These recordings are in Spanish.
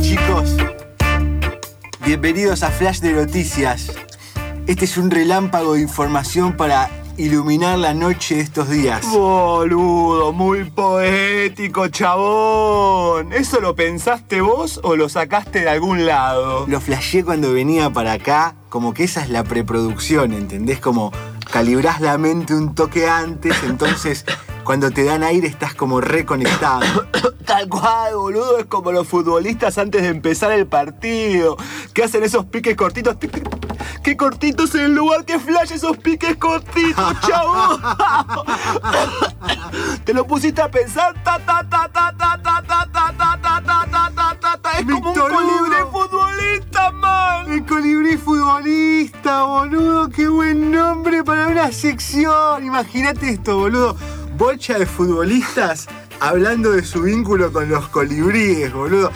Chicos, bienvenidos a Flash de Noticias. Este es un relámpago de información para iluminar la noche de estos días. Boludo, muy poético, chabón. ¿Eso lo pensaste vos o lo sacaste de algún lado? Lo flasheé cuando venía para acá, como que esa es la preproducción, ¿entendés? Como calibrás la mente un toque antes, entonces cuando te dan aire estás como reconectado. Tal cual, boludo, es como los futbolistas antes de empezar el partido, que hacen esos piques cortitos. ¡Qué cortitos en el lugar que flash esos piques cortitos, chavo! Te lo pusiste a pensar, ta ta ta ta ta ta ta ta ta ta ta ta ta ta ta es como un colibrí futbolista, man. El colibrí futbolista, boludo, qué buen nombre para una sección. Imagínate esto, boludo. Bocha de futbolistas hablando de su vínculo con los colibríes, boludo.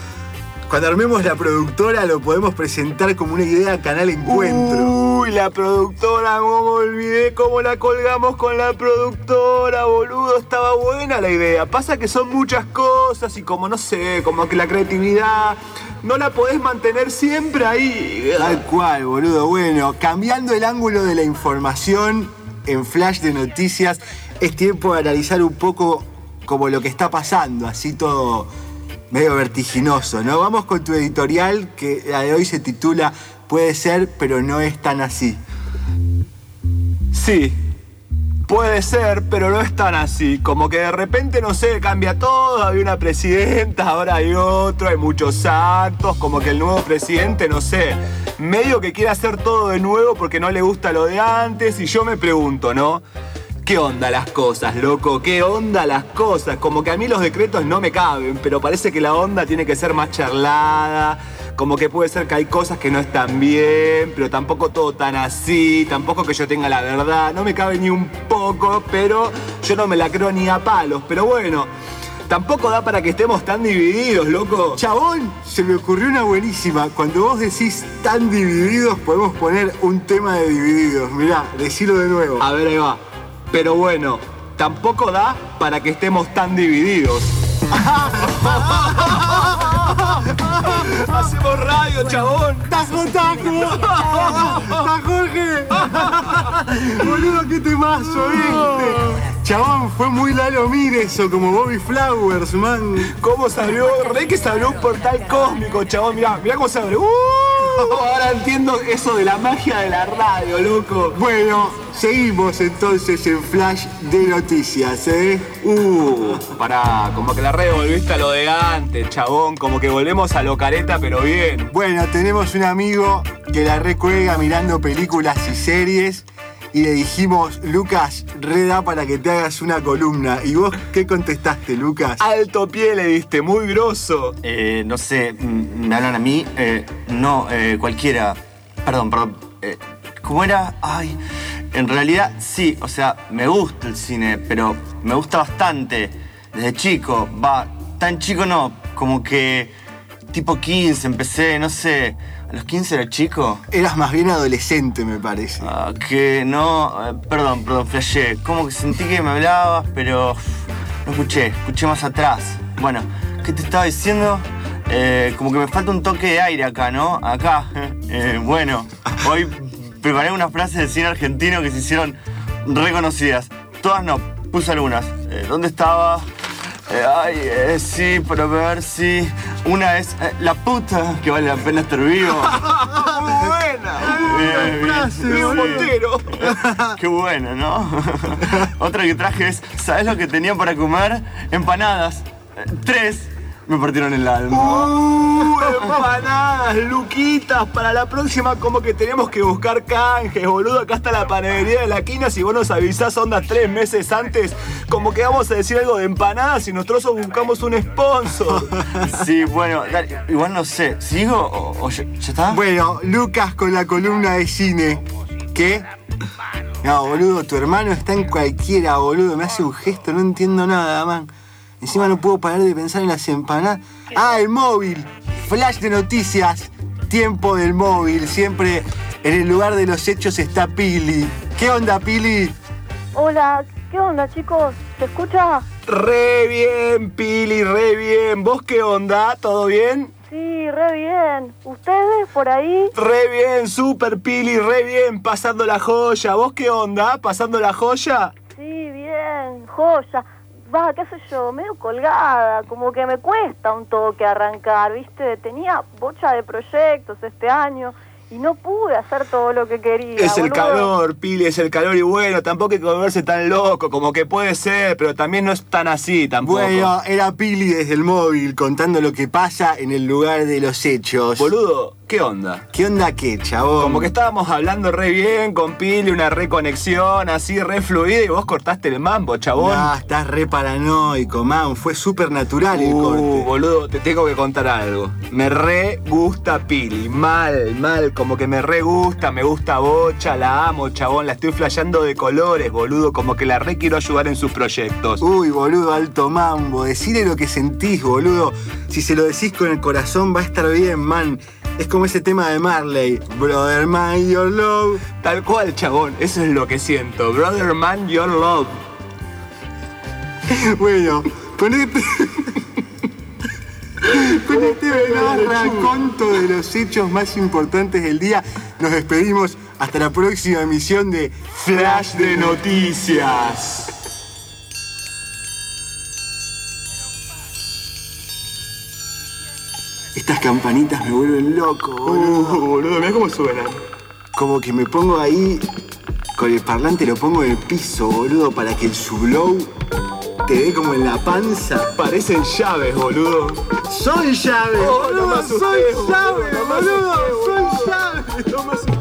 Cuando armemos la productora lo podemos presentar como una idea Canal Encuentro. Uy, la productora, cómo me olvidé cómo la colgamos con la productora, boludo. Estaba buena la idea. Pasa que son muchas cosas y como no sé, como que la creatividad no la podés mantener siempre ahí. Tal cual, boludo. Bueno, cambiando el ángulo de la información en Flash de Noticias, es tiempo de analizar un poco como lo que está pasando, así todo medio vertiginoso, ¿no? Vamos con tu editorial, que la de hoy se titula Puede ser, pero no es tan así. Sí, puede ser, pero no es tan así. Como que de repente, no sé, cambia todo. Había una presidenta, ahora hay otro, hay muchos actos. Como que el nuevo presidente, no sé, medio que quiere hacer todo de nuevo porque no le gusta lo de antes. Y yo me pregunto, ¿no? ¿Qué onda las cosas, loco? ¿Qué onda las cosas? Como que a mí los decretos no me caben, pero parece que la onda tiene que ser más charlada. Como que puede ser que hay cosas que no están bien, pero tampoco todo tan así, tampoco que yo tenga la verdad. No me cabe ni un poco, pero yo no me la creo ni a palos. Pero bueno, tampoco da para que estemos tan divididos, loco. Chabón, se me ocurrió una buenísima. Cuando vos decís tan divididos, podemos poner un tema de divididos. Mirá, decilo de nuevo. A ver, ahí va. Pero bueno, tampoco da para que estemos tan divididos. Hacemos radio, chabón. ¡Tajo, tajo! ¡Está Jorge! Boludo, qué temazo, ¿viste? Chabón, fue muy Lalo Mir eso, como Bobby Flowers, man. ¿Cómo se abrió? Re que se abrió un portal cósmico, chabón. Mirá, mirá cómo se abrió. ¡Uh! Ahora entiendo eso de la magia de la radio, loco. Bueno, seguimos entonces en Flash de Noticias, ¿eh? Uh, pará, como que la red volviste a lo de antes, chabón. Como que volvemos a lo careta, pero bien. Bueno, tenemos un amigo que la recuelga mirando películas y series y le dijimos, Lucas, reda para que te hagas una columna. ¿Y vos qué contestaste, Lucas? Alto pie le diste, muy grosso. Eh, no sé, me hablan a mí. Eh, no, eh, cualquiera. Perdón, perdón. Eh, ¿Cómo era? Ay, en realidad sí, o sea, me gusta el cine, pero me gusta bastante. Desde chico, va, tan chico no, como que tipo 15 empecé, no sé. ¿A los 15 era chico? Eras más bien adolescente, me parece. Ah, que no, eh, perdón, perdón, flashé. Como que sentí que me hablabas, pero no escuché, escuché más atrás. Bueno, ¿qué te estaba diciendo? Eh, como que me falta un toque de aire acá, ¿no? Acá. Eh, bueno, hoy preparé unas frases de cine argentino que se hicieron reconocidas. Todas no, puse algunas. Eh, ¿Dónde estaba? Eh, ay, eh, sí, pero a ver si. Una es eh, la puta que vale la pena estar vivo. Buena. Frase. Montero. Qué bueno, ¿no? Otra que traje es, ¿sabes lo que tenía para comer? Empanadas. Tres. Me partieron el alma. Uh, empanadas, luquitas. Para la próxima, como que tenemos que buscar canjes, boludo. Acá está la panadería de la quina. Si vos nos avisás onda tres meses antes, como que vamos a decir algo de empanadas y nosotros buscamos un sponsor. Sí, bueno, dale, igual no sé. ¿Sigo o, o ya, ya está? Bueno, Lucas con la columna de cine. ¿Qué? No, boludo, tu hermano está en cualquiera, boludo. Me hace un gesto, no entiendo nada, man. Encima no puedo parar de pensar en las empanadas. Ah, el móvil. Flash de noticias. Tiempo del móvil. Siempre en el lugar de los hechos está Pili. ¿Qué onda, Pili? Hola, ¿qué onda chicos? ¿Se escucha? Re bien, Pili, re bien. ¿Vos qué onda? ¿Todo bien? Sí, re bien. ¿Ustedes por ahí? Re bien, super Pili, re bien, pasando la joya. ¿Vos qué onda? ¿Pasando la joya? Sí, bien. Joya. Va, qué sé yo, medio colgada. Como que me cuesta un toque arrancar, ¿viste? Tenía bocha de proyectos este año y no pude hacer todo lo que quería. Es el boludo. calor, Pili, es el calor y bueno, tampoco hay que volverse tan loco, como que puede ser, pero también no es tan así tampoco. Bueno, era Pili desde el móvil contando lo que pasa en el lugar de los hechos. Boludo, ¿qué onda? ¿Qué onda qué, chabón? Como que estábamos hablando re bien con Pili, una reconexión así re fluida y vos cortaste el mambo, chabón. No, estás re paranoico, man. Fue súper natural el Uh, corte. boludo, te tengo que contar algo. Me re gusta Pili. Mal, mal, como que me re gusta, me gusta Bocha, la amo, chabón, la estoy flasheando de colores, boludo, como que la re quiero ayudar en sus proyectos. Uy, boludo, alto mambo. Decile lo que sentís, boludo. Si se lo decís con el corazón va a estar bien, man. Es como ese tema de Marley. Brother, man, your love. Tal cual, chabón, eso es lo que siento. Brother man, your love. Bueno, con este. con este veloz raconto de los hechos más importantes del día, nos despedimos hasta la próxima emisión de Flash de noticias. Estas campanitas me vuelven loco, boludo. Uh, boludo, mirá cómo suenan. Como que me pongo ahí con el parlante, lo pongo en el piso, boludo, para que el sublow te dé como en la panza. Parecen llaves, boludo. ¡Soy llave! Oh, boludo! asusté, ¡Soy boludo, llave, no asusté, ¡Soy boludo. llave! No me asusté,